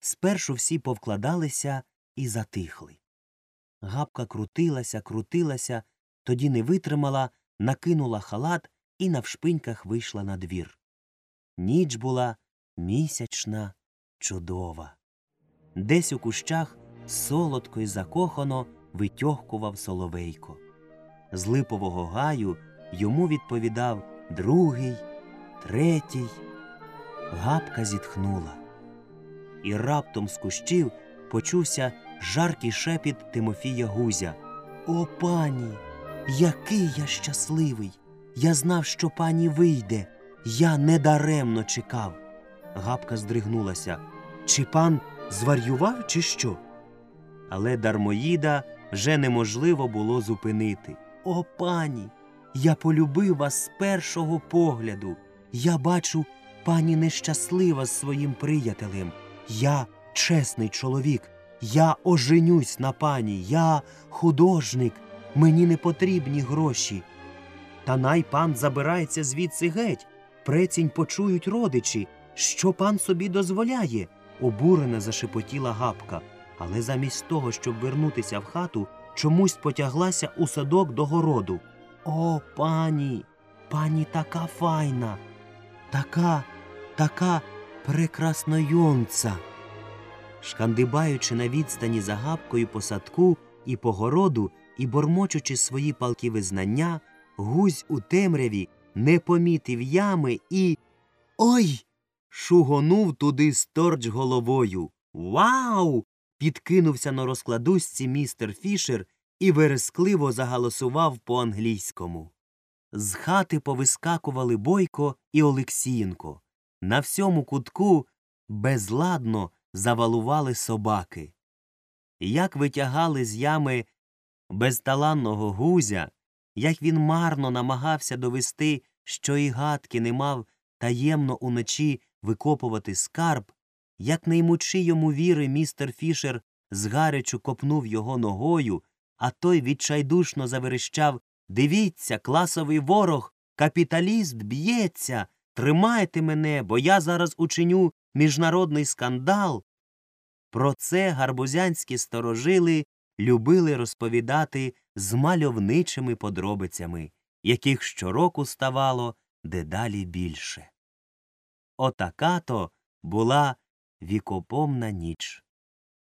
спершу всі повкладалися і затихли. Гапка крутилася, крутилася, тоді не витримала, накинула халат і навшпиньках вийшла на двір. Ніч була місячна, чудова. Десь у кущах солодко й закохано витьохкував соловейко. З липового гаю йому відповідав другий, третій. Гапка зітхнула. І раптом з кущів почувся жаркий шепіт Тимофія Гузя. О, пані, який я щасливий! Я знав, що пані вийде. Я недаремно чекав. Гапка здригнулася. Чи пан зварював, чи що? Але дармоїда вже неможливо було зупинити. О, пані, я полюбив вас з першого погляду. Я бачу, пані нещаслива з своїм приятелем. Я чесний чоловік. Я оженюсь на пані. Я художник. Мені не потрібні гроші. Та най пан забирається звідси геть. Прецінь почують родичі. Що пан собі дозволяє? обурено зашепотіла гапка, але замість того, щоб вернутися в хату, чомусь потяглася у садок до городу. О, пані, пані така файна, така, така прекраснойонця. Шкандибаючи на відстані за гапкою по садку і по городу і бормочучи свої палки визнання, гузь у темряві не помітив ями і. Ой! шугонув туди сторч головою. Вау! підкинувся на розкладусці містер Фішер і верескливо загалосував по англійському. З хати повискакували Бойко і Олексієнко. На всьому кутку безладно завалували собаки. Як витягали з ями безталанного гузя, як він марно намагався довести, що і гадки не мав таємно уночі викопувати скарб, як не ймучи йому віри, містер Фішер згарячу копнув його ногою, а той відчайдушно заверещав Дивіться, класовий ворог, капіталіст б'ється. Тримайте мене, бо я зараз учиню міжнародний скандал. Про це гарбузянські сторожили любили розповідати з мальовничими подробицями, яких щороку ставало дедалі більше. Отака то була вікопомна ніч.